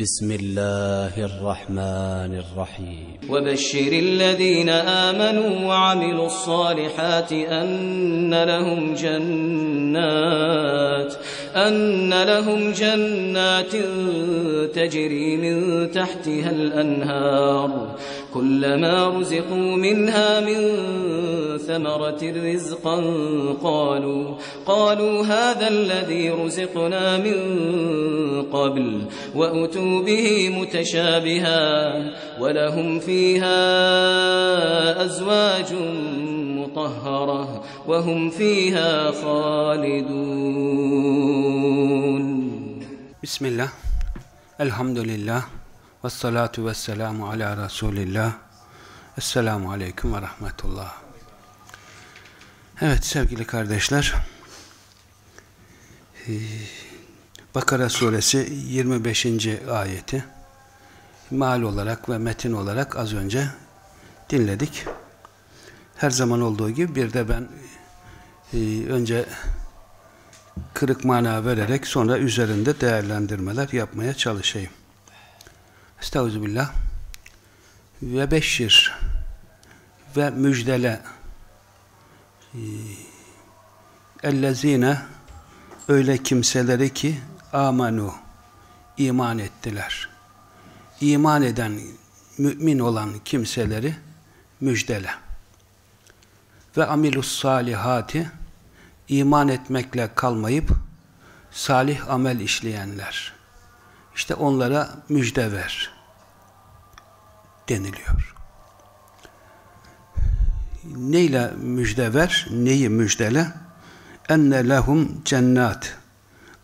بسم الله الرحمن الرحيم. وبشر الذين آمنوا وعملوا الصالحات أن لهم جنات أن لهم جنات تجري من تحتها الأنهار. كلما رزقوا منها من ثمرة رزقا قالوا قالوا هذا الذي رزقنا من قبل وأتوا به متشابها ولهم فيها أزواج مطهرة وهم فيها خالدون بسم الله الحمد لله والصلاة والسلام على رسول الله Esselamu Aleyküm ve Rahmetullah. Evet sevgili kardeşler, Bakara suresi 25. ayeti mal olarak ve metin olarak az önce dinledik. Her zaman olduğu gibi bir de ben önce kırık mana vererek sonra üzerinde değerlendirmeler yapmaya çalışayım. Estağfirullah. Ve beşir ve müjdele ellezine öyle kimseleri ki amanu iman ettiler. İman eden, mümin olan kimseleri müjdele. Ve amilus salihati iman etmekle kalmayıp salih amel işleyenler. İşte onlara müjde ver deniliyor. Neyle müjde ver? Neyi müjdele? Enne lehum cennat.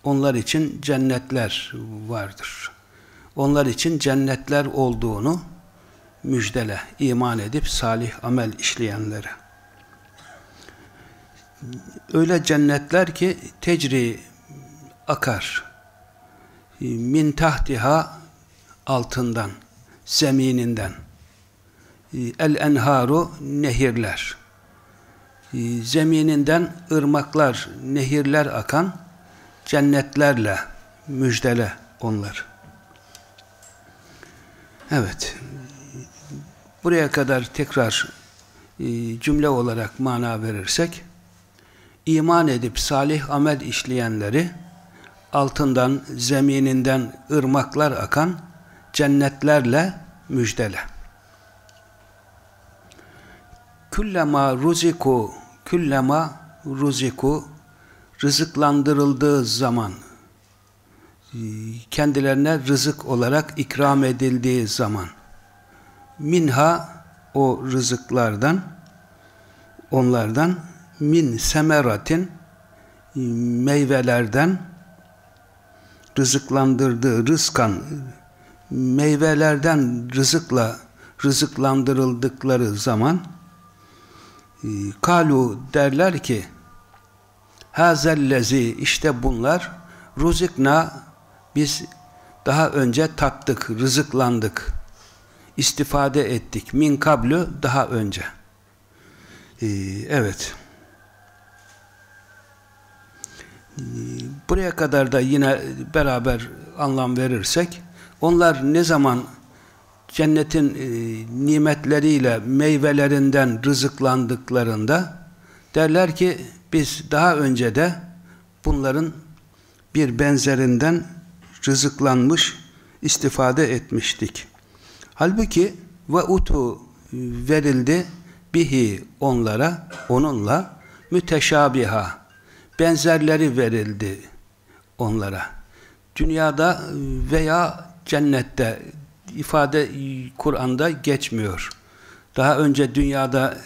Onlar için cennetler vardır. Onlar için cennetler olduğunu müjdele, iman edip salih amel işleyenlere. Öyle cennetler ki tecri akar. Min tahtiha altından, zemininden. El enharu nehirler. Zemininden ırmaklar, nehirler akan cennetlerle müjdele onlar. Evet. Buraya kadar tekrar cümle olarak mana verirsek iman edip salih amel işleyenleri altından, zemininden ırmaklar akan cennetlerle müjdele. Küllema ruziku küllema ruziku rızıklandırıldığı zaman kendilerine rızık olarak ikram edildiği zaman. Minha o rızıklardan onlardan. Min semeratin meyvelerden rızıklandırdığı rızkan meyvelerden rızıkla rızıklandırıldıkları zaman kalu derler ki hazellezi işte bunlar ruzikna biz daha önce tattık, rızıklandık, istifade ettik. Min kablu daha önce. Ee, evet. Ee, buraya kadar da yine beraber anlam verirsek, onlar ne zaman cennetin e, nimetleriyle, meyvelerinden rızıklandıklarında derler ki biz daha önce de bunların bir benzerinden rızıklanmış, istifade etmiştik. Halbuki ve utu verildi bihi onlara, onunla müteşabiha benzerleri verildi onlara. Dünyada veya cennette ifade Kur'an'da geçmiyor. Daha önce dünyada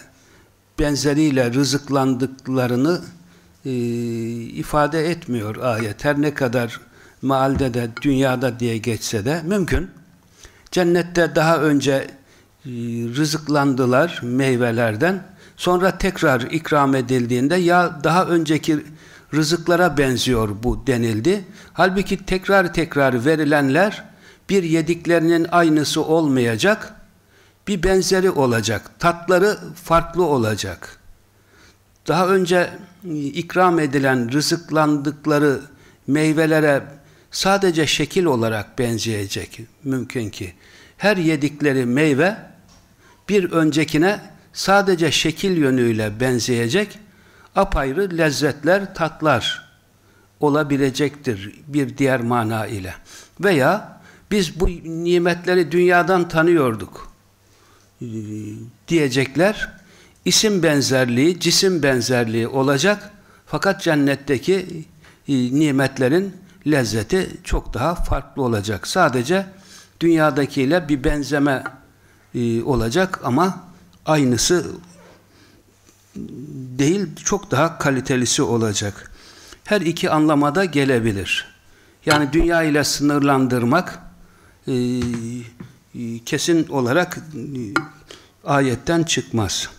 benzeriyle rızıklandıklarını e, ifade etmiyor ayet. Her ne kadar mealde de dünyada diye geçse de mümkün. Cennette daha önce e, rızıklandılar meyvelerden. Sonra tekrar ikram edildiğinde ya daha önceki rızıklara benziyor bu denildi. Halbuki tekrar tekrar verilenler bir yediklerinin aynısı olmayacak, bir benzeri olacak. Tatları farklı olacak. Daha önce ikram edilen rızıklandıkları meyvelere sadece şekil olarak benzeyecek mümkün ki. Her yedikleri meyve bir öncekine sadece şekil yönüyle benzeyecek, apayrı lezzetler, tatlar olabilecektir bir diğer mana ile. Veya biz bu nimetleri dünyadan tanıyorduk diyecekler. İsim benzerliği, cisim benzerliği olacak. Fakat cennetteki e, nimetlerin lezzeti çok daha farklı olacak. Sadece dünyadakiyle bir benzeme e, olacak ama aynısı değil, çok daha kalitelisi olacak. Her iki anlamada gelebilir. Yani dünya ile sınırlandırmak e, kesin olarak ayetten çıkmaz.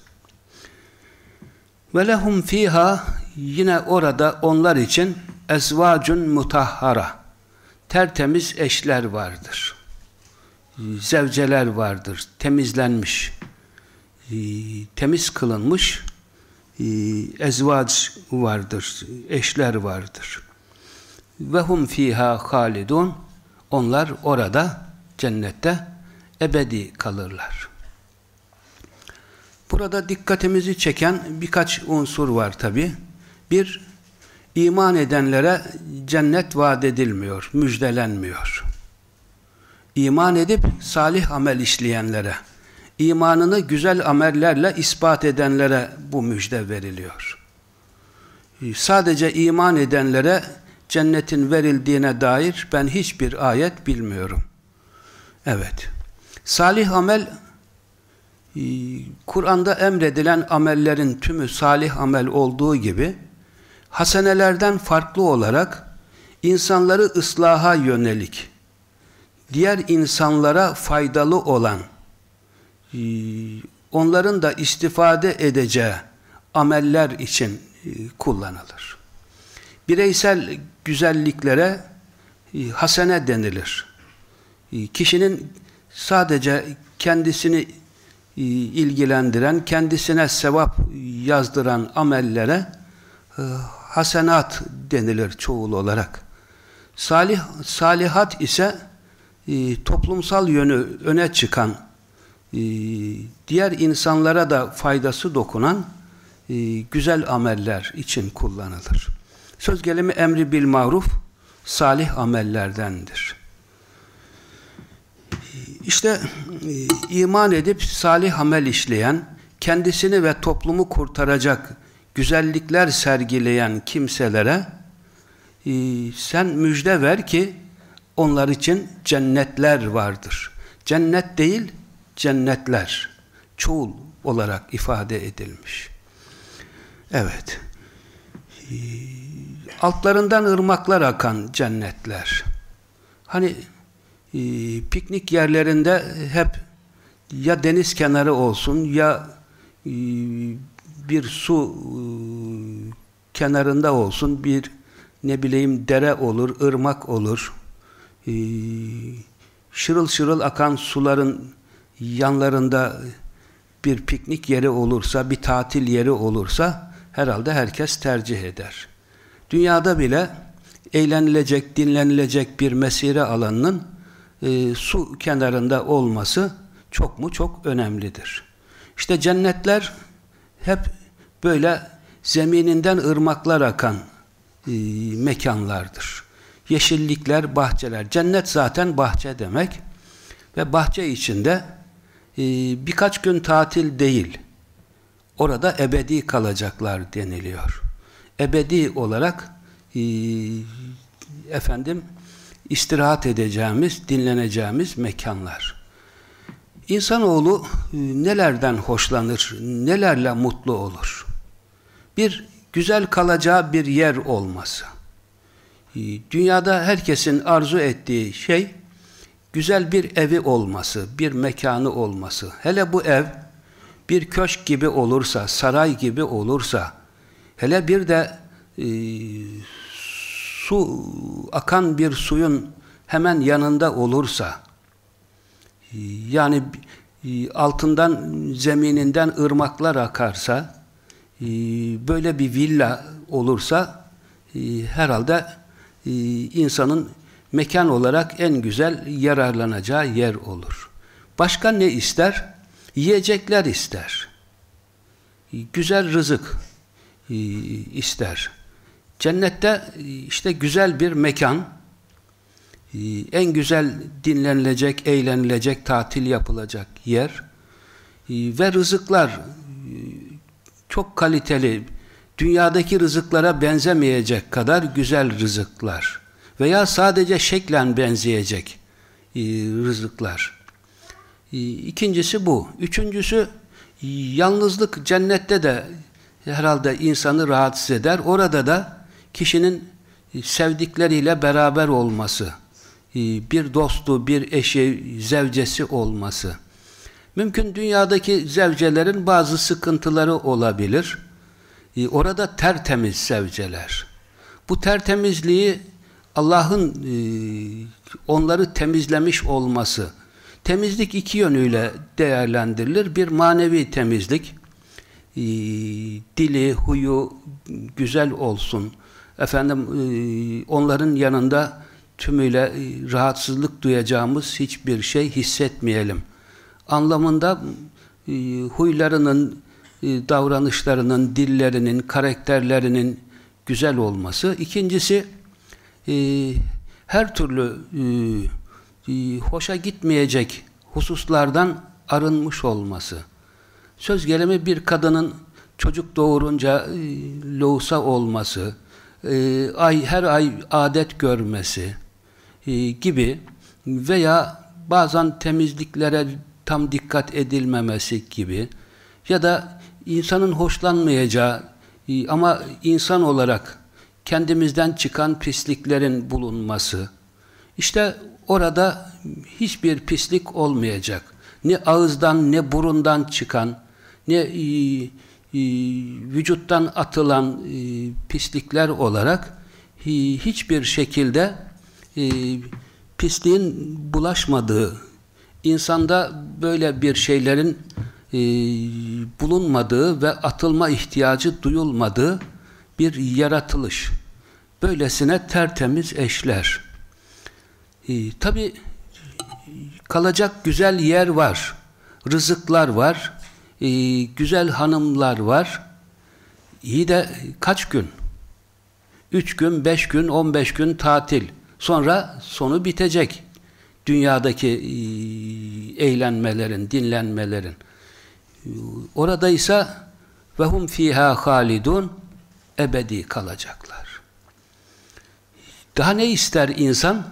Ve lehum fiha yine orada onlar için ezvacun mutahhara tertemiz eşler vardır. Zevceler vardır. Temizlenmiş. Temiz kılınmış ezvac vardır. Eşler vardır. Ve hum fiha halidun onlar orada cennette ebedi kalırlar. Burada dikkatimizi çeken birkaç unsur var tabi. Bir, iman edenlere cennet vaat edilmiyor, müjdelenmiyor. İman edip salih amel işleyenlere, imanını güzel amellerle ispat edenlere bu müjde veriliyor. Sadece iman edenlere cennetin verildiğine dair ben hiçbir ayet bilmiyorum. Evet. Salih amel ee, Kur'an'da emredilen amellerin tümü salih amel olduğu gibi hasenelerden farklı olarak insanları ıslaha yönelik diğer insanlara faydalı olan ee, onların da istifade edeceği ameller için ee, kullanılır. Bireysel güzelliklere hasene denilir. Kişinin sadece kendisini ilgilendiren, kendisine sevap yazdıran amellere e, hasenat denilir çoğul olarak. Salih, salihat ise e, toplumsal yönü öne çıkan, e, diğer insanlara da faydası dokunan güzel ameller için kullanılır. Söz gelimi emri bil maruf salih amellerdendir. İşte e, iman edip salih amel işleyen, kendisini ve toplumu kurtaracak güzellikler sergileyen kimselere e, sen müjde ver ki onlar için cennetler vardır. Cennet değil, cennetler. Çoğul olarak ifade edilmiş. Evet. E, altlarından ırmaklar akan cennetler. Hani e, piknik yerlerinde hep ya deniz kenarı olsun ya e, bir su e, kenarında olsun bir ne bileyim dere olur, ırmak olur. E, şırıl şırıl akan suların yanlarında bir piknik yeri olursa, bir tatil yeri olursa herhalde herkes tercih eder. Dünyada bile eğlenilecek, dinlenilecek bir mesire alanının e, su kenarında olması çok mu çok önemlidir. İşte cennetler hep böyle zemininden ırmaklar akan e, mekanlardır. Yeşillikler, bahçeler. Cennet zaten bahçe demek. Ve bahçe içinde e, birkaç gün tatil değil. Orada ebedi kalacaklar deniliyor. Ebedi olarak e, efendim istirahat edeceğimiz, dinleneceğimiz mekanlar. İnsanoğlu e, nelerden hoşlanır, nelerle mutlu olur? Bir, güzel kalacağı bir yer olması. E, dünyada herkesin arzu ettiği şey güzel bir evi olması, bir mekanı olması. Hele bu ev bir köşk gibi olursa, saray gibi olursa, hele bir de e, su akan bir suyun hemen yanında olursa, yani e, altından, zemininden ırmaklar akarsa, e, böyle bir villa olursa, e, herhalde insanın mekan olarak en güzel yararlanacağı yer olur. Başka ne ister? Yiyecekler ister. Güzel rızık e, ister. Cennette e, işte güzel bir mekan, e, en güzel dinlenilecek, eğlenilecek, tatil yapılacak yer ve rızıklar çok kaliteli, dünyadaki rızıklara benzemeyecek kadar güzel rızıklar veya sadece şeklen benzeyecek rızıklar. İkincisi bu. Üçüncüsü yalnızlık cennette de herhalde insanı rahatsız eder. Orada da kişinin sevdikleriyle beraber olması, bir dostu, bir eşi, zevcesi olması. Mümkün dünyadaki zevcelerin bazı sıkıntıları olabilir. Orada tertemiz zevceler. Bu tertemizliği Allah'ın onları temizlemiş olması, Temizlik iki yönüyle değerlendirilir. Bir manevi temizlik, e, dili, huyu güzel olsun. Efendim e, onların yanında tümüyle e, rahatsızlık duyacağımız hiçbir şey hissetmeyelim. Anlamında huylarının, davranışlarının, dillerinin, karakterlerinin güzel olması. İkincisi her türlü e, hoşa gitmeyecek hususlardan arınmış olması. Söz gelimi bir kadının çocuk doğurunca e, loğusa olması, e, ay her ay adet görmesi gibi veya bazen temizliklere tam dikkat edilmemesi gibi ya da insanın hoşlanmayacağı ama insan olarak kendimizden çıkan pisliklerin bulunması işte orada hiçbir pislik olmayacak. Ne ağızdan ne burundan çıkan, ne e, e, vücuttan atılan e, pislikler olarak e, hiçbir şekilde e, pisliğin bulaşmadığı, insanda böyle bir şeylerin e, bulunmadığı ve atılma ihtiyacı duyulmadığı bir yaratılış. Böylesine tertemiz eşler. E, Tabi kalacak güzel yer var, rızıklar var, e, güzel hanımlar var. İyi de kaç gün? Üç gün, beş gün, on beş gün tatil. Sonra sonu bitecek. Dünyadaki e, eğlenmelerin, dinlenmelerin. Orada ise ve hum fiha halidun ebedi kalacaklar. Daha ne ister insan?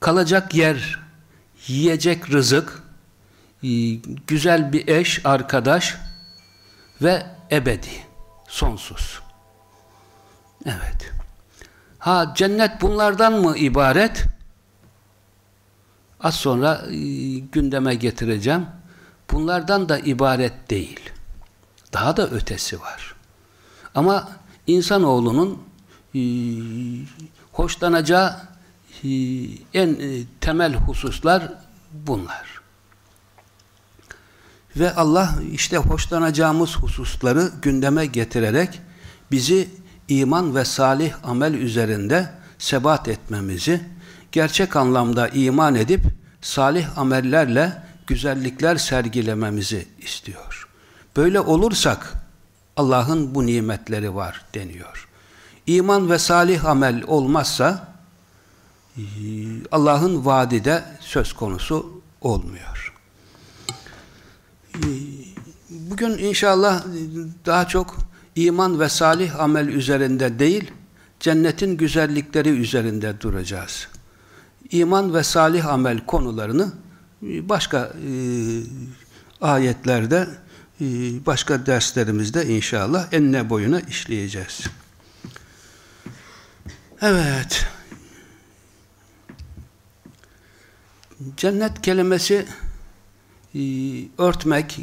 Kalacak yer, yiyecek rızık, e, güzel bir eş, arkadaş ve ebedi, sonsuz. Evet. Ha cennet bunlardan mı ibaret? Az sonra e, gündeme getireceğim. Bunlardan da ibaret değil. Daha da ötesi var. Ama insanoğlunun e, hoşlanacağı en e, temel hususlar bunlar. Ve Allah işte hoşlanacağımız hususları gündeme getirerek bizi iman ve salih amel üzerinde sebat etmemizi, gerçek anlamda iman edip salih amellerle güzellikler sergilememizi istiyor. Böyle olursak Allah'ın bu nimetleri var deniyor. İman ve salih amel olmazsa ee, Allah'ın vaadi de söz konusu olmuyor. Bugün inşallah daha çok iman ve salih amel üzerinde değil, cennetin güzellikleri üzerinde duracağız. İman ve salih amel konularını başka e, ayetlerde, e, başka derslerimizde inşallah enine boyuna işleyeceğiz. Evet. Cennet kelimesi e, örtmek, e,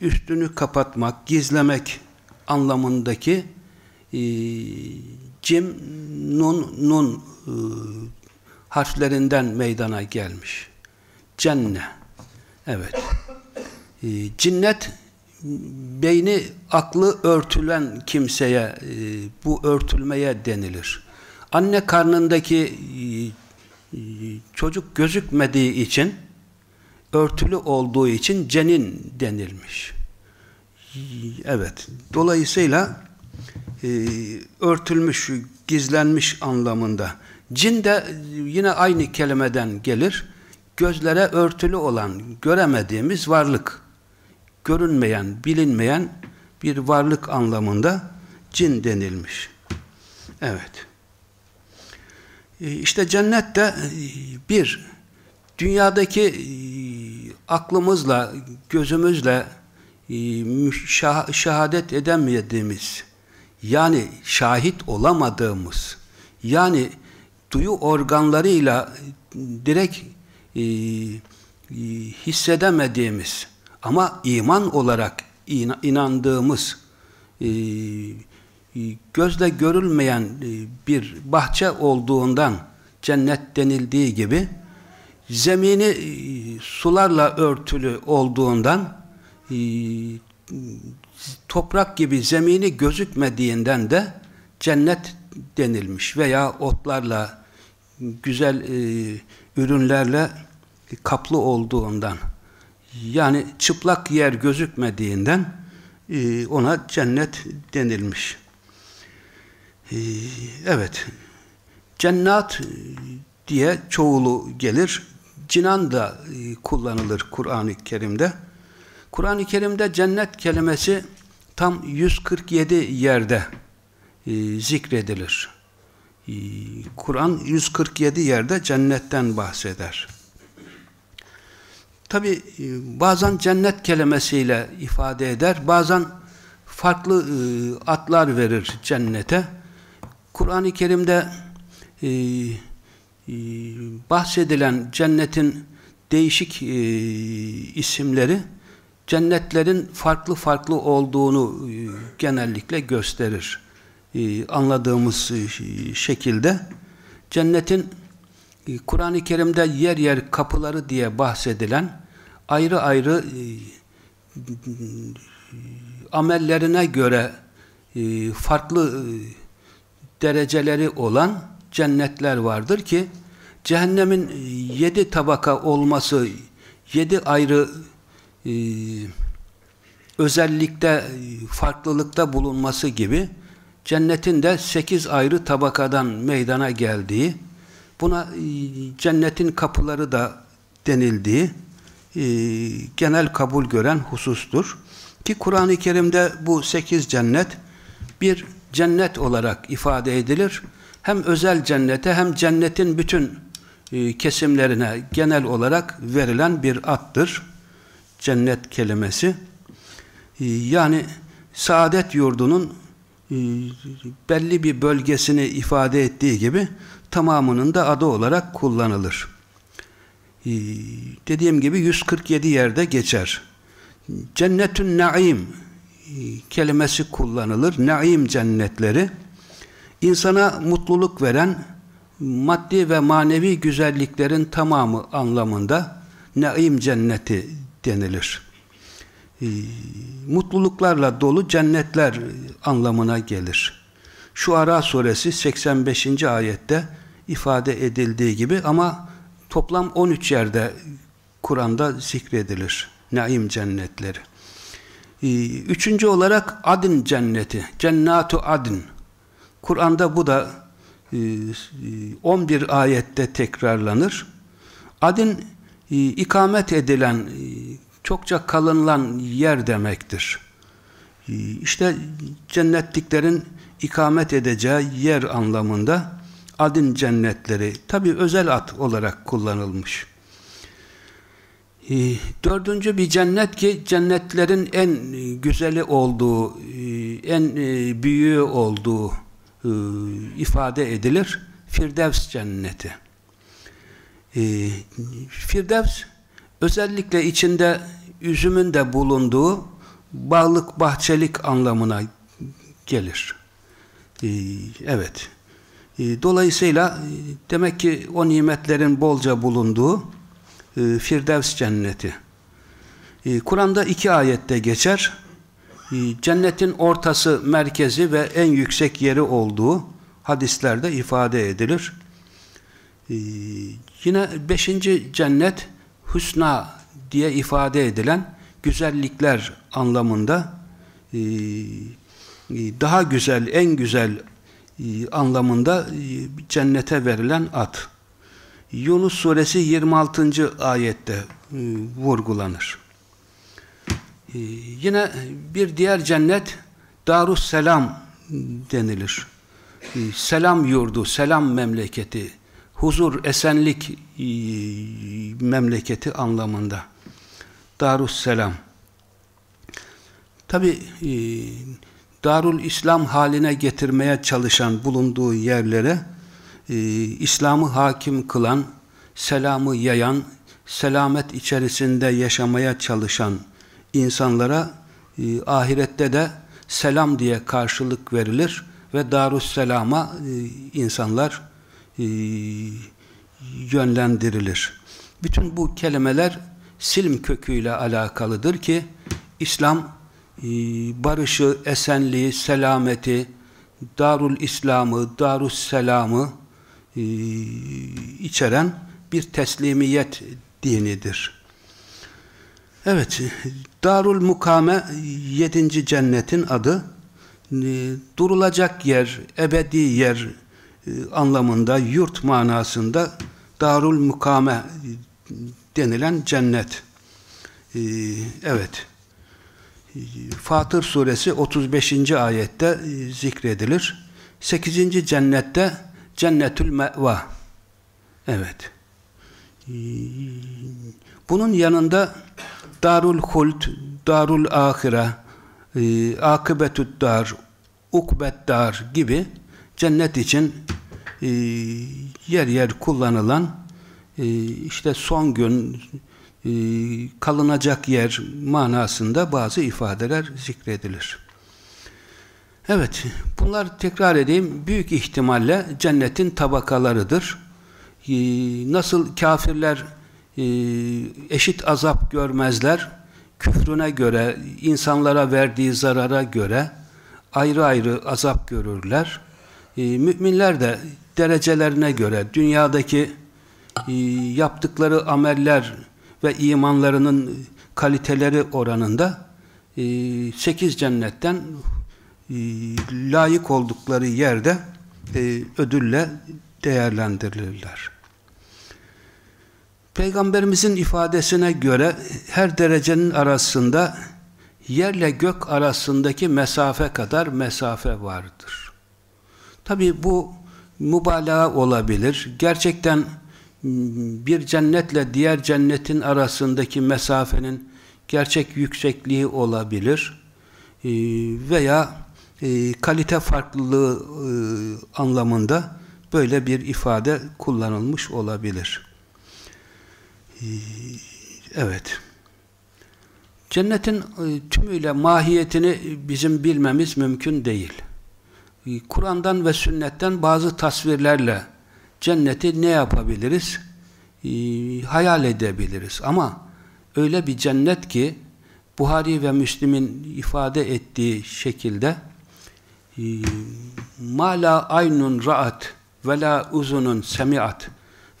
üstünü kapatmak, gizlemek anlamındaki e, cim, nun, nun harflerinden meydana gelmiş. Cenne. Evet. Cinnet beyni, aklı örtülen kimseye bu örtülmeye denilir. Anne karnındaki çocuk gözükmediği için örtülü olduğu için cenin denilmiş. Evet. Dolayısıyla e, örtülmüş, gizlenmiş anlamında. Cin de yine aynı kelimeden gelir. Gözlere örtülü olan, göremediğimiz varlık. Görünmeyen, bilinmeyen bir varlık anlamında cin denilmiş. Evet. E, işte cennet de e, bir, dünyadaki e, aklımızla, gözümüzle şehadet edemediğimiz, yani şahit olamadığımız, yani duyu organlarıyla direkt hissedemediğimiz ama iman olarak inandığımız gözle görülmeyen bir bahçe olduğundan cennet denildiği gibi zemini sularla örtülü olduğundan toprak gibi zemini gözükmediğinden de cennet denilmiş veya otlarla güzel e, ürünlerle kaplı olduğundan yani çıplak yer gözükmediğinden e, ona cennet denilmiş. E, evet cennat diye çoğulu gelir. Cinan da e, kullanılır Kur'an-ı Kerim'de. Kur'an-ı Kerim'de cennet kelimesi tam 147 yerde e, zikredilir. E, Kur'an 147 yerde cennetten bahseder. Tabi e, bazen cennet kelimesiyle ifade eder, bazen farklı e, adlar verir cennete. Kur'an-ı Kerim'de e, e, bahsedilen cennetin değişik e, isimleri cennetlerin farklı farklı olduğunu e, genellikle gösterir. E, anladığımız e, şekilde cennetin Kur'an-ı Kerim'de yer yer kapıları diye bahsedilen ayrı ayrı amellerine göre farklı dereceleri olan cennetler vardır ki cehennemin yedi tabaka olması, yedi ayrı e, özellikte e, farklılıkta bulunması gibi cennetin de sekiz ayrı tabakadan meydana geldiği buna e, cennetin kapıları da denildiği e, genel kabul gören husustur. Ki Kur'an-ı Kerim'de bu sekiz cennet bir cennet olarak ifade edilir. Hem özel cennete hem cennetin bütün e, kesimlerine genel olarak verilen bir attır cennet kelimesi. Ee, yani saadet yurdunun e, belli bir bölgesini ifade ettiği gibi tamamının da adı olarak kullanılır. Dediğim gibi 147 yerde geçer. Cennetün naim e, kelimesi kullanılır. Naim cennetleri insana mutluluk veren maddi ve manevi güzelliklerin tamamı anlamında naim cenneti denilir. E, mutluluklarla dolu cennetler anlamına gelir. Şu Ara suresi 85. ayette ifade edildiği gibi ama toplam 13 yerde Kur'an'da zikredilir. Naim cennetleri. E, üçüncü olarak Adın cenneti. Cennatu Adın. Kur'an'da bu da 11 e, ayette tekrarlanır. Adın e, ikamet edilen, e, çokça kalınılan yer demektir. E, işte cennetliklerin ikamet edeceği yer anlamında adın cennetleri, tabi özel ad olarak kullanılmış. Dördüncü bir cennet ki cennetlerin en güzeli olduğu, en büyüğü olduğu e, ifade edilir. Firdevs cenneti. E, Firdevs özellikle içinde üzümün de bulunduğu bağlık bahçelik anlamına gelir. E, evet. E, dolayısıyla e, demek ki o nimetlerin bolca bulunduğu e, Firdevs cenneti. E, Kur'an'da iki ayette geçer. E, cennetin ortası, merkezi ve en yüksek yeri olduğu hadislerde ifade edilir. Yine beşinci cennet husna diye ifade edilen güzellikler anlamında daha güzel, en güzel anlamında cennete verilen ad. Yunus suresi 26. ayette vurgulanır. Yine bir diğer cennet Darus Selam denilir. Selam yurdu, selam memleketi, huzur, esenlik memleketi anlamında. Darus Selam. Tabi Darul İslam haline getirmeye çalışan bulunduğu yerlere e, İslam'ı hakim kılan, selamı yayan, selamet içerisinde yaşamaya çalışan insanlara e, ahirette de selam diye karşılık verilir ve Darusselam'a e, insanlar e, yönlendirilir. Bütün bu kelimeler silm köküyle alakalıdır ki İslam e, barışı, esenliği, selameti, Darul İslam'ı, Darus Selam'ı e, içeren bir teslimiyet dinidir. Evet, Darul Mukame yedinci cennetin adı e, durulacak yer, ebedi yer anlamında, yurt manasında Darul Mukame denilen cennet. Evet. Fatır suresi 35. ayette e, zikredilir. 8. cennette cennetül meva. Evet. E, bunun yanında darul hult, darul ahire, e, akıbetüd dar, ukbet dar gibi cennet için yer yer kullanılan işte son gün, e, kalınacak yer manasında bazı ifadeler zikredilir. Evet, bunlar tekrar edeyim, büyük ihtimalle cennetin tabakalarıdır. E, nasıl kafirler e, eşit azap görmezler, küfrüne göre, insanlara verdiği zarara göre ayrı ayrı azap görürler. Müminler de derecelerine göre dünyadaki yaptıkları ameller ve imanlarının kaliteleri oranında e, sekiz cennetten e, layık oldukları yerde e, ödülle değerlendirilirler. Peygamberimizin ifadesine göre her derecenin arasında yerle gök arasındaki mesafe kadar mesafe vardır. Tabi bu mübalağa olabilir. Gerçekten bir cennetle diğer cennetin arasındaki mesafenin gerçek yüksekliği olabilir ee, veya e, kalite farklılığı e, anlamında böyle bir ifade kullanılmış olabilir. Ee, evet. Cennetin e, tümüyle mahiyetini bizim bilmemiz mümkün değil. Kur'an'dan ve sünnetten bazı tasvirlerle cenneti ne yapabiliriz? Hayal edebiliriz. Ama öyle bir cennet ki Buhari ve Müslim'in ifade ettiği şekilde e, ma la aynun ra'at ve la uzunun semiat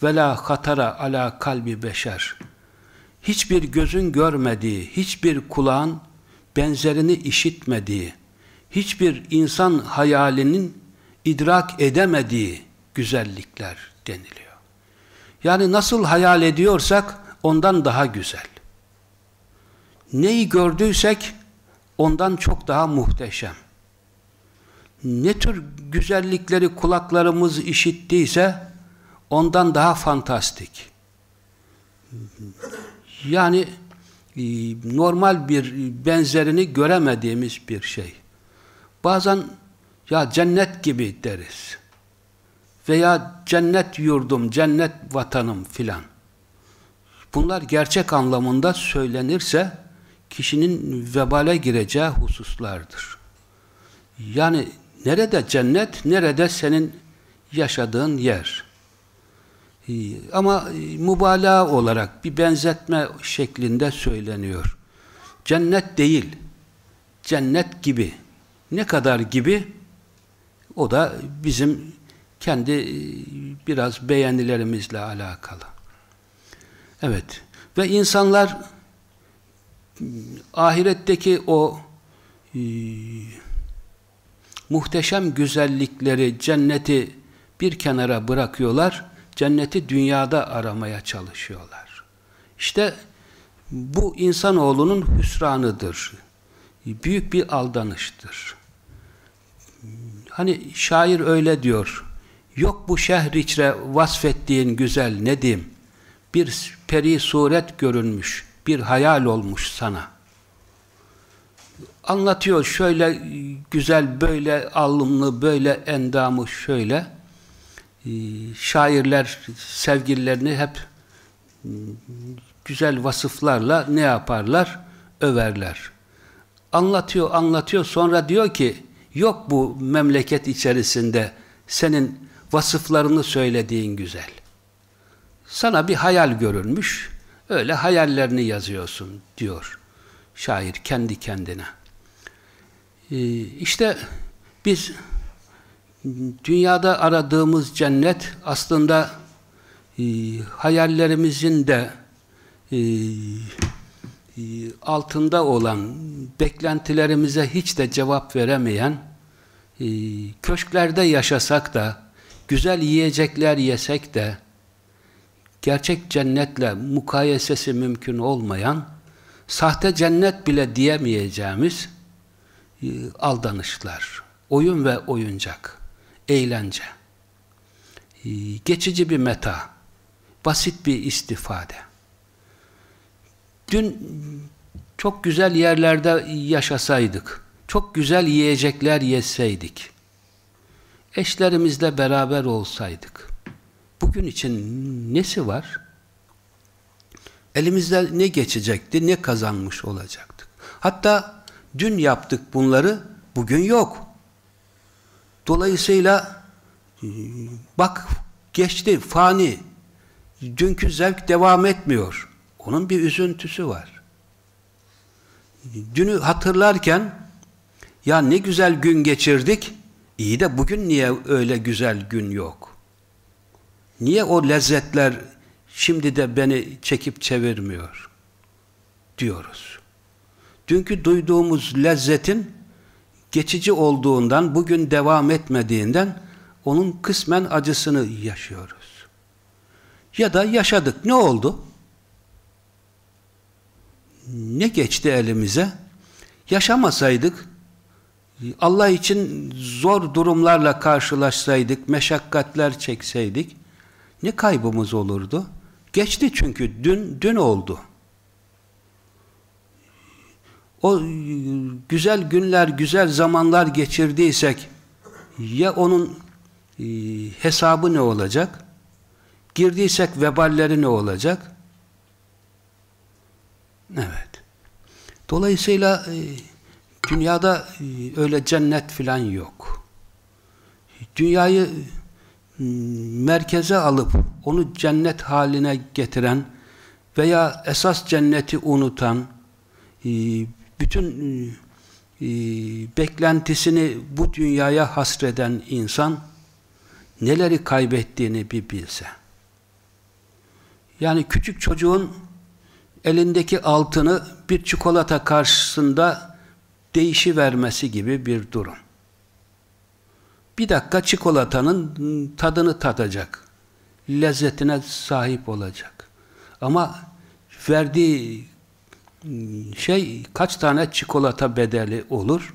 ve la hatara ala kalbi beşer hiçbir gözün görmediği, hiçbir kulağın benzerini işitmediği, hiçbir insan hayalinin idrak edemediği güzellikler deniliyor. Yani nasıl hayal ediyorsak ondan daha güzel. Neyi gördüysek ondan çok daha muhteşem. Ne tür güzellikleri kulaklarımız işittiyse ondan daha fantastik. Yani e, normal bir benzerini göremediğimiz bir şey. Bazen Ya cennet gibi deriz. Veya cennet yurdum, cennet vatanım filan. Bunlar gerçek anlamında söylenirse kişinin vebale gireceği hususlardır. Yani nerede cennet, nerede senin yaşadığın yer. Ee, ama mübalağa olarak bir benzetme şeklinde söyleniyor. Cennet değil, cennet gibi. Ne kadar gibi? O da bizim kendi e, biraz beğenilerimizle alakalı. Evet. Ve insanlar ahiretteki o e, muhteşem güzellikleri, cenneti bir kenara bırakıyorlar, cenneti dünyada aramaya çalışıyorlar. İşte bu insanoğlunun hüsranıdır. Büyük bir aldanıştır. Hani şair öyle diyor, yok bu şehir içre vasfettiğin güzel Nedim, bir peri suret görünmüş, bir hayal olmuş sana. Anlatıyor şöyle güzel, böyle alımlı, böyle endamı şöyle. Ee, şairler sevgililerini hep güzel vasıflarla ne yaparlar? Överler. Anlatıyor, anlatıyor. Sonra diyor ki, yok bu memleket içerisinde senin vasıflarını söylediğin güzel. Sana bir hayal görünmüş, öyle hayallerini yazıyorsun diyor şair kendi kendine. Ee, işte biz dünyada aradığımız cennet aslında e, hayallerimizin de e, e, altında olan beklentilerimize hiç de cevap veremeyen köşklerde yaşasak da güzel yiyecekler yesek de gerçek cennetle mukayesesi mümkün olmayan sahte cennet bile diyemeyeceğimiz e, aldanışlar, oyun ve oyuncak, eğlence, e, geçici bir meta, basit bir istifade. Dün çok güzel yerlerde yaşasaydık, çok güzel yiyecekler yeseydik, eşlerimizle beraber olsaydık, bugün için nesi var? Elimizde ne geçecekti, ne kazanmış olacaktık? Hatta dün yaptık bunları, bugün yok. Dolayısıyla bak geçti, fani. Dünkü zevk devam etmiyor. Onun bir üzüntüsü var. Dünü hatırlarken ya ne güzel gün geçirdik, iyi de bugün niye öyle güzel gün yok? Niye o lezzetler şimdi de beni çekip çevirmiyor? Diyoruz. Dünkü duyduğumuz lezzetin geçici olduğundan, bugün devam etmediğinden onun kısmen acısını yaşıyoruz. Ya da yaşadık. Ne oldu? Ne geçti elimize? Yaşamasaydık, Allah için zor durumlarla karşılaşsaydık, meşakkatler çekseydik, ne kaybımız olurdu? Geçti çünkü dün dün oldu. O güzel günler, güzel zamanlar geçirdiysek ya onun e, hesabı ne olacak? Girdiysek veballeri ne olacak? Evet. Dolayısıyla e, dünyada e, öyle cennet filan yok. Dünyayı merkeze alıp onu cennet haline getiren veya esas cenneti unutan bütün beklentisini bu dünyaya hasreden insan neleri kaybettiğini bir bilse. Yani küçük çocuğun elindeki altını bir çikolata karşısında değişi vermesi gibi bir durum. Bir dakika çikolatanın tadını tadacak. Lezzetine sahip olacak. Ama verdiği şey kaç tane çikolata bedeli olur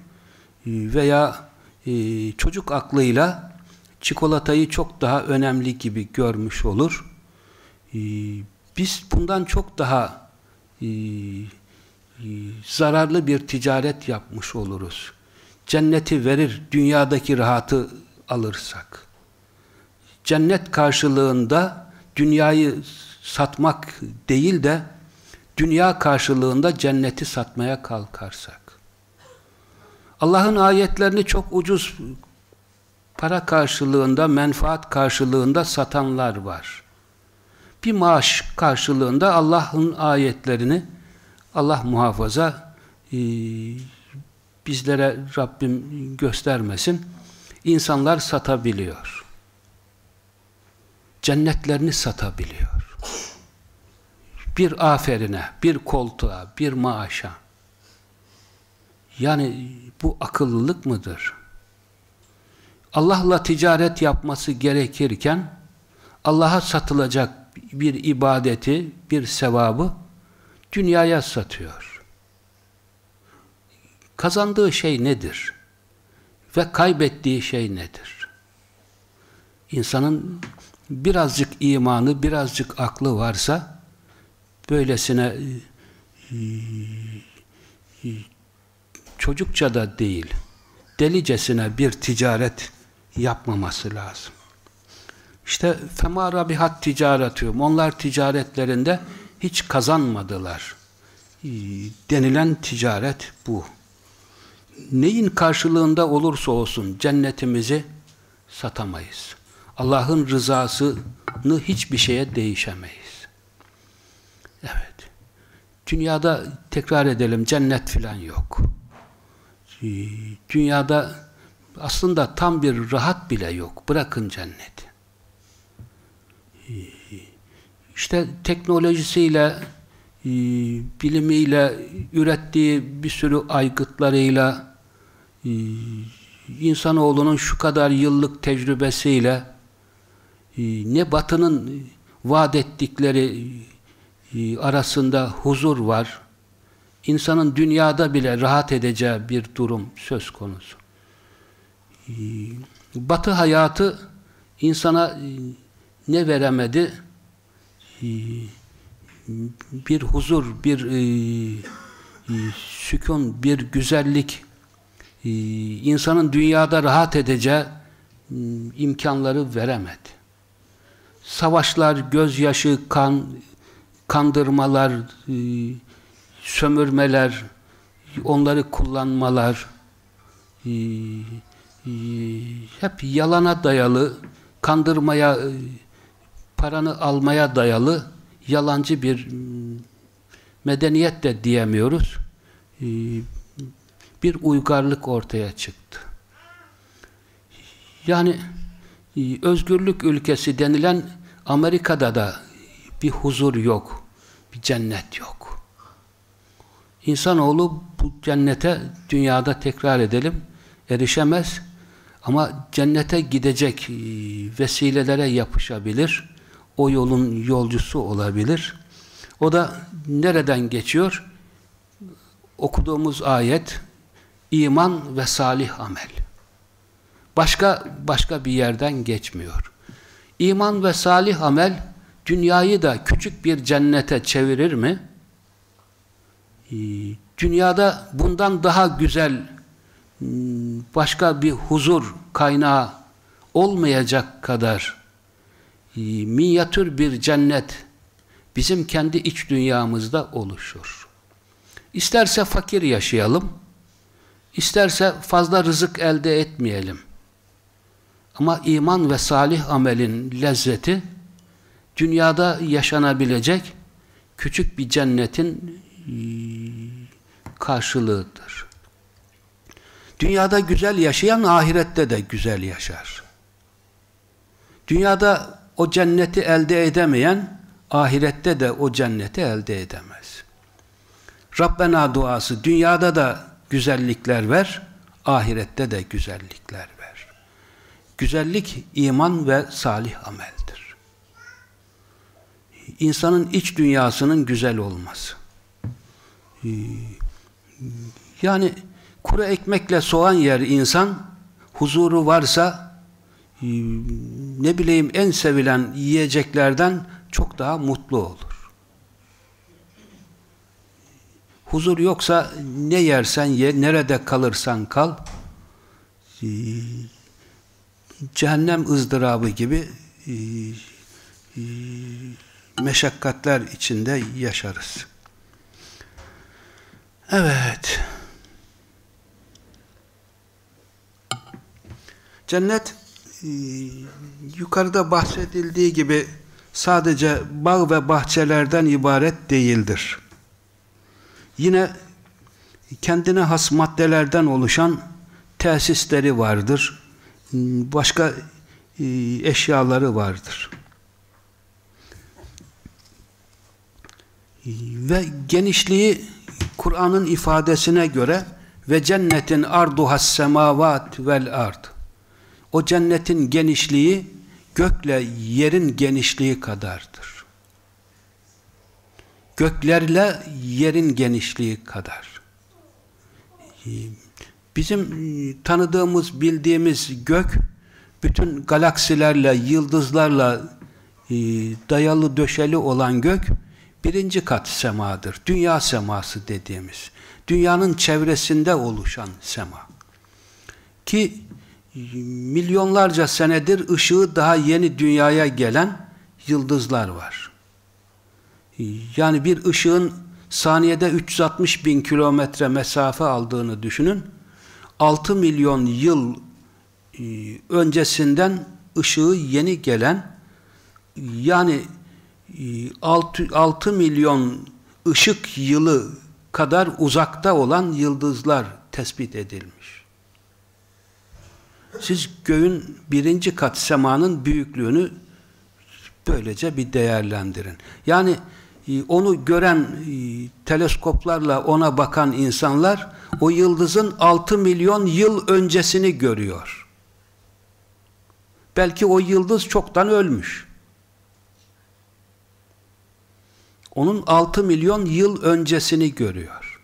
veya e, çocuk aklıyla çikolatayı çok daha önemli gibi görmüş olur. Biz bundan çok daha e, zararlı bir ticaret yapmış oluruz. Cenneti verir, dünyadaki rahatı alırsak. Cennet karşılığında dünyayı satmak değil de dünya karşılığında cenneti satmaya kalkarsak. Allah'ın ayetlerini çok ucuz para karşılığında, menfaat karşılığında satanlar var. Bir maaş karşılığında Allah'ın ayetlerini Allah muhafaza e, bizlere Rabbim göstermesin. insanlar satabiliyor. Cennetlerini satabiliyor. Bir aferine, bir koltuğa, bir maaşa. Yani bu akıllılık mıdır? Allah'la ticaret yapması gerekirken Allah'a satılacak bir ibadeti, bir sevabı dünyaya satıyor. Kazandığı şey nedir? Ve kaybettiği şey nedir? İnsanın birazcık imanı, birazcık aklı varsa böylesine e, e, çocukça da değil, delicesine bir ticaret yapmaması lazım. İşte fema rabihat ticaretühüm. Onlar ticaretlerinde hiç kazanmadılar. Denilen ticaret bu. Neyin karşılığında olursa olsun cennetimizi satamayız. Allah'ın rızasını hiçbir şeye değişemeyiz. Evet. Dünyada tekrar edelim cennet filan yok. Ee, dünyada aslında tam bir rahat bile yok. Bırakın cenneti. Ee, işte teknolojisiyle, e, bilimiyle, ürettiği bir sürü aygıtlarıyla, insanoğlunun şu kadar yıllık tecrübesiyle e, ne batının vaat ettikleri arasında huzur var, insanın dünyada bile rahat edeceği bir durum söz konusu. Batı hayatı insana ne veremedi? Bir huzur, bir sükun, bir güzellik, insanın dünyada rahat edeceği imkanları veremedi. Savaşlar, gözyaşı, kan, kandırmalar, sömürmeler, onları kullanmalar, hep yalana dayalı, kandırmaya, paranı almaya dayalı yalancı bir medeniyet de diyemiyoruz. Bir uygarlık ortaya çıktı. Yani özgürlük ülkesi denilen Amerika'da da bir huzur yok, bir cennet yok. İnsanoğlu bu cennete dünyada tekrar edelim erişemez ama cennete gidecek e, vesilelere yapışabilir. O yolun yolcusu olabilir. O da nereden geçiyor? Okuduğumuz ayet iman ve salih amel. Başka başka bir yerden geçmiyor. İman ve salih amel dünyayı da küçük bir cennete çevirir mi? E, dünyada bundan daha güzel başka bir huzur kaynağı olmayacak kadar e, minyatür bir cennet bizim kendi iç dünyamızda oluşur. İsterse fakir yaşayalım, isterse fazla rızık elde etmeyelim. Ama iman ve salih amelin lezzeti dünyada yaşanabilecek küçük bir cennetin e, karşılığıdır. Dünyada güzel yaşayan ahirette de güzel yaşar. Dünyada o cenneti elde edemeyen ahirette de o cenneti elde edemez. Rabbena duası dünyada da güzellikler ver, ahirette de güzellikler ver. Güzellik iman ve salih ameldir. İnsanın iç dünyasının güzel olması. Yani kuru ekmekle soğan yer insan, huzuru varsa ne bileyim en sevilen yiyeceklerden çok daha mutlu olur. Huzur yoksa ne yersen ye, nerede kalırsan kal, e, cehennem ızdırabı gibi e, e, meşakkatler içinde yaşarız. Evet. Cennet yukarıda bahsedildiği gibi sadece bağ ve bahçelerden ibaret değildir. Yine kendine has maddelerden oluşan tesisleri vardır. Başka e, eşyaları vardır. Ve genişliği Kur'an'ın ifadesine göre ve cennetin arduhas semavat vel ard. O cennetin genişliği gökle yerin genişliği kadardır. Göklerle yerin genişliği kadar. Bizim tanıdığımız, bildiğimiz gök bütün galaksilerle, yıldızlarla e, dayalı döşeli olan gök birinci kat semadır. Dünya seması dediğimiz. Dünyanın çevresinde oluşan sema. Ki milyonlarca senedir ışığı daha yeni dünyaya gelen yıldızlar var. Yani bir ışığın saniyede 360 bin kilometre mesafe aldığını düşünün. 6 milyon yıl e, öncesinden ışığı yeni gelen yani 6, 6 milyon ışık yılı kadar uzakta olan yıldızlar tespit edilmiş. Siz göğün birinci kat semanın büyüklüğünü böylece bir değerlendirin. Yani e, onu gören e, teleskoplarla ona bakan insanlar o yıldızın 6 milyon yıl öncesini görüyor. Belki o yıldız çoktan ölmüş. Onun 6 milyon yıl öncesini görüyor.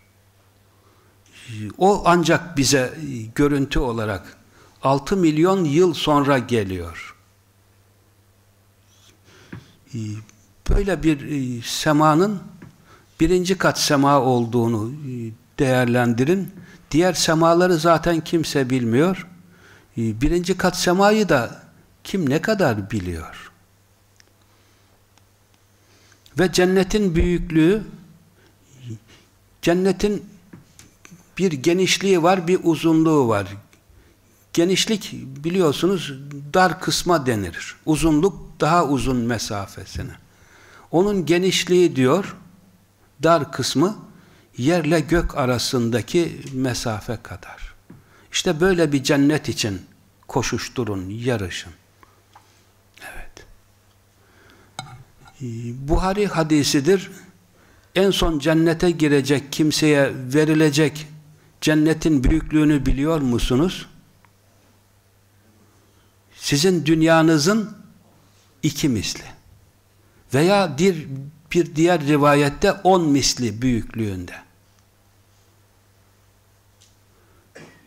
O ancak bize e, görüntü olarak 6 milyon yıl sonra geliyor. E, böyle bir e, semanın birinci kat sema olduğunu değerlendirin. Diğer semaları zaten kimse bilmiyor. Birinci kat semayı da kim ne kadar biliyor? Ve cennetin büyüklüğü cennetin bir genişliği var, bir uzunluğu var. Genişlik biliyorsunuz dar kısma denir. Uzunluk daha uzun mesafesine. Onun genişliği diyor, dar kısmı yerle gök arasındaki mesafe kadar. İşte böyle bir cennet için koşuşturun, yarışın. Buhari hadisidir. En son cennete girecek kimseye verilecek cennetin büyüklüğünü biliyor musunuz? Sizin dünyanızın iki misli. Veya bir, bir diğer rivayette on misli büyüklüğünde.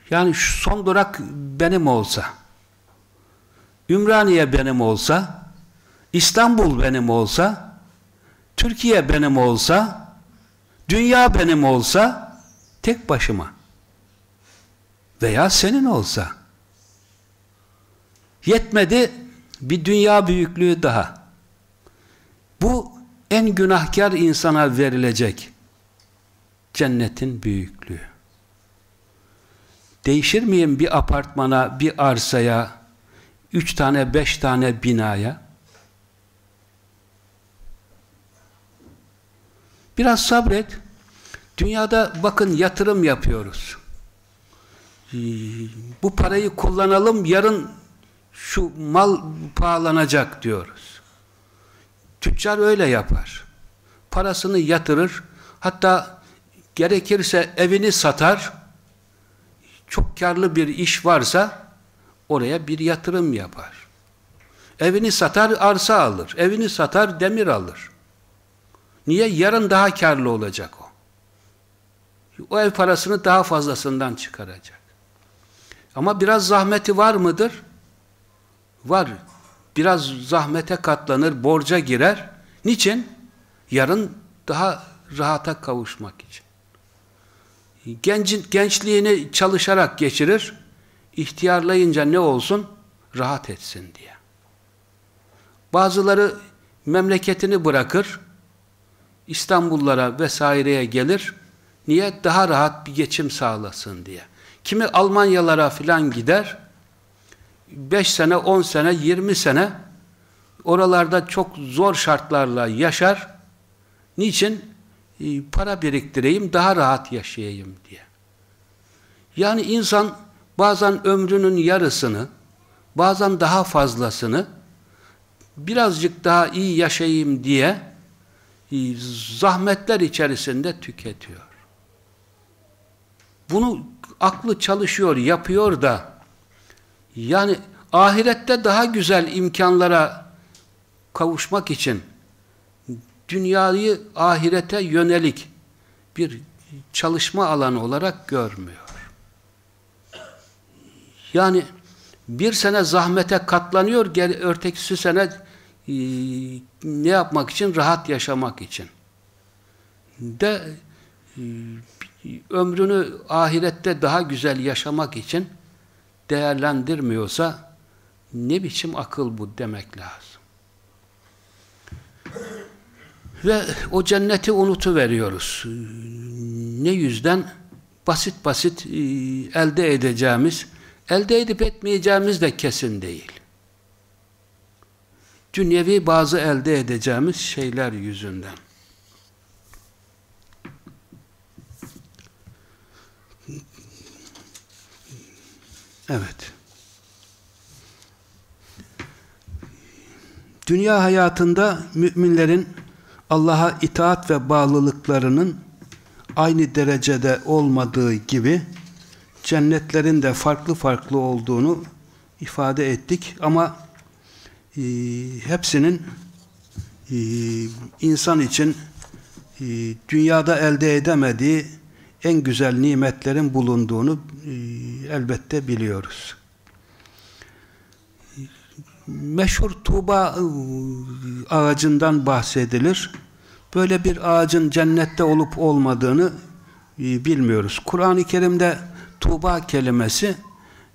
Yani şu son durak benim olsa, Ümraniye benim olsa, İstanbul benim olsa, Türkiye benim olsa, dünya benim olsa, tek başıma veya senin olsa yetmedi bir dünya büyüklüğü daha. Bu en günahkar insana verilecek cennetin büyüklüğü. Değişir miyim bir apartmana, bir arsaya, üç tane, beş tane binaya? Biraz sabret. Dünyada bakın yatırım yapıyoruz. Bu parayı kullanalım, yarın şu mal pahalanacak diyoruz. Tüccar öyle yapar. Parasını yatırır, hatta gerekirse evini satar, çok karlı bir iş varsa oraya bir yatırım yapar. Evini satar, arsa alır. Evini satar, demir alır. Niye? Yarın daha karlı olacak o. O ev parasını daha fazlasından çıkaracak. Ama biraz zahmeti var mıdır? Var. Biraz zahmete katlanır, borca girer. Niçin? Yarın daha rahata kavuşmak için. Gencin, gençliğini çalışarak geçirir. ihtiyarlayınca ne olsun? Rahat etsin diye. Bazıları memleketini bırakır, İstanbullara vesaireye gelir. Niye? Daha rahat bir geçim sağlasın diye. Kimi Almanyalara filan gider. 5 sene, 10 sene, 20 sene oralarda çok zor şartlarla yaşar. Niçin? E, para biriktireyim, daha rahat yaşayayım diye. Yani insan bazen ömrünün yarısını, bazen daha fazlasını birazcık daha iyi yaşayayım diye e, zahmetler içerisinde tüketiyor. Bunu aklı çalışıyor, yapıyor da yani ahirette daha güzel imkanlara kavuşmak için dünyayı ahirete yönelik bir çalışma alanı olarak görmüyor. Yani bir sene zahmete katlanıyor, örtekisi sene e, ne yapmak için? Rahat yaşamak için. De e, ömrünü ahirette daha güzel yaşamak için değerlendirmiyorsa ne biçim akıl bu demek lazım. Ve o cenneti unutuveriyoruz. Ne yüzden? Basit basit e, elde edeceğimiz, elde edip etmeyeceğimiz de kesin değil. Dünyevi bazı elde edeceğimiz şeyler yüzünden. Evet. Dünya hayatında müminlerin Allah'a itaat ve bağlılıklarının aynı derecede olmadığı gibi cennetlerin de farklı farklı olduğunu ifade ettik ama e, hepsinin e, insan için e, dünyada elde edemediği en güzel nimetlerin bulunduğunu elbette biliyoruz. Meşhur Tuğba e, ağacından bahsedilir. Böyle bir ağacın cennette olup olmadığını e, bilmiyoruz. Kur'an-ı Kerim'de Tuğba kelimesi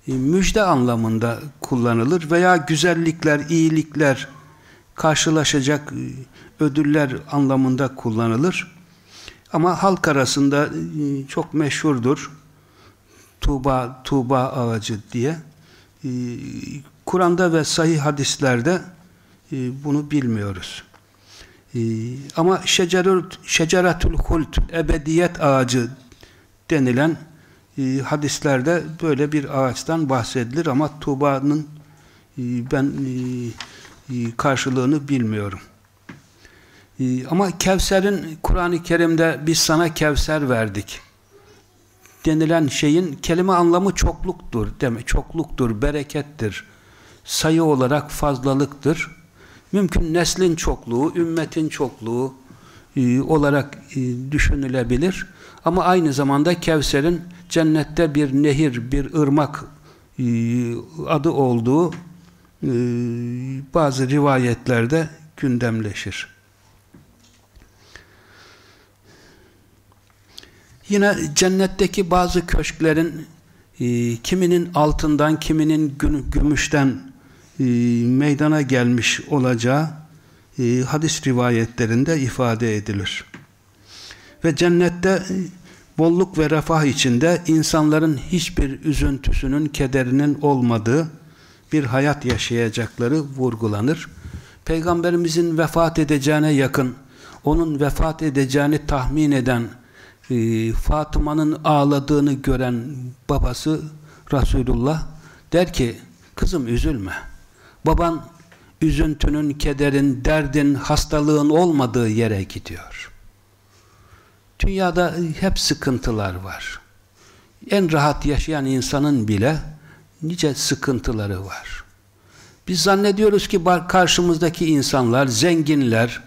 müjde anlamında kullanılır veya güzellikler, iyilikler, karşılaşacak ödüller anlamında kullanılır. Ama halk arasında e, çok meşhurdur. Tuğba, Tuğba ağacı diye. E, Kur'an'da ve sahih hadislerde e, bunu bilmiyoruz. Ama şeceratül hult, ebediyet ağacı denilen hadislerde böyle bir ağaçtan bahsedilir ama Tuğba'nın ben karşılığını bilmiyorum. Ee, ama Kevser'in Kur'an-ı Kerim'de biz sana Kevser verdik denilen şeyin kelime anlamı çokluktur. Demek çokluktur, berekettir. Sayı olarak fazlalıktır. Mümkün neslin çokluğu, ümmetin çokluğu e, olarak e, düşünülebilir. Ama aynı zamanda Kevser'in cennette bir nehir, bir ırmak e, adı olduğu e, bazı rivayetlerde gündemleşir. Yine cennetteki bazı köşklerin e, kiminin altından, kiminin gümüşten e, meydana gelmiş olacağı e, hadis rivayetlerinde ifade edilir. Ve cennette e, bolluk ve refah içinde insanların hiçbir üzüntüsünün, kederinin olmadığı bir hayat yaşayacakları vurgulanır. Peygamberimizin vefat edeceğine yakın, onun vefat edeceğini tahmin eden e, Fatıma'nın ağladığını gören babası Resulullah der ki kızım üzülme. Baban üzüntünün, kederin, derdin, hastalığın olmadığı yere gidiyor. Dünyada hep sıkıntılar var. En rahat yaşayan insanın bile nice sıkıntıları var. Biz zannediyoruz ki karşımızdaki insanlar, zenginler,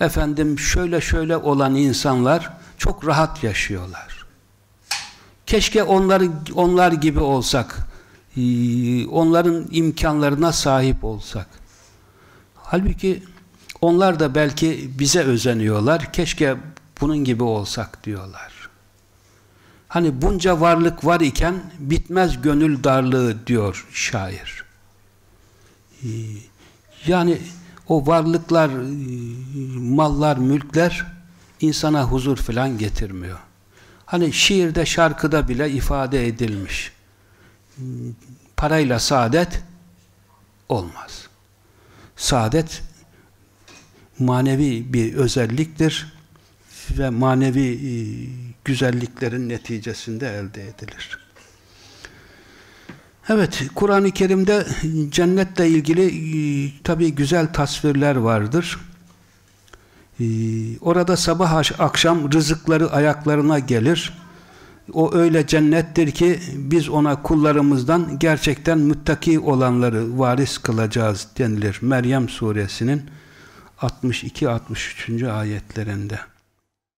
efendim şöyle şöyle olan insanlar çok rahat yaşıyorlar. Keşke onlar, onlar gibi olsak, e, onların imkanlarına sahip olsak. Halbuki onlar da belki bize özeniyorlar. Keşke bunun gibi olsak diyorlar. Hani bunca varlık var iken bitmez gönül darlığı diyor şair. Ee, yani o varlıklar, e, mallar, mülkler insana huzur falan getirmiyor. Hani şiirde, şarkıda bile ifade edilmiş. Parayla saadet olmaz. Saadet manevi bir özelliktir ve manevi e, güzelliklerin neticesinde elde edilir. Evet, Kur'an-ı Kerim'de cennetle ilgili e, tabi güzel tasvirler vardır. E, orada sabah akşam rızıkları ayaklarına gelir. O öyle cennettir ki biz ona kullarımızdan gerçekten müttaki olanları varis kılacağız denilir. Meryem suresinin 62-63. ayetlerinde.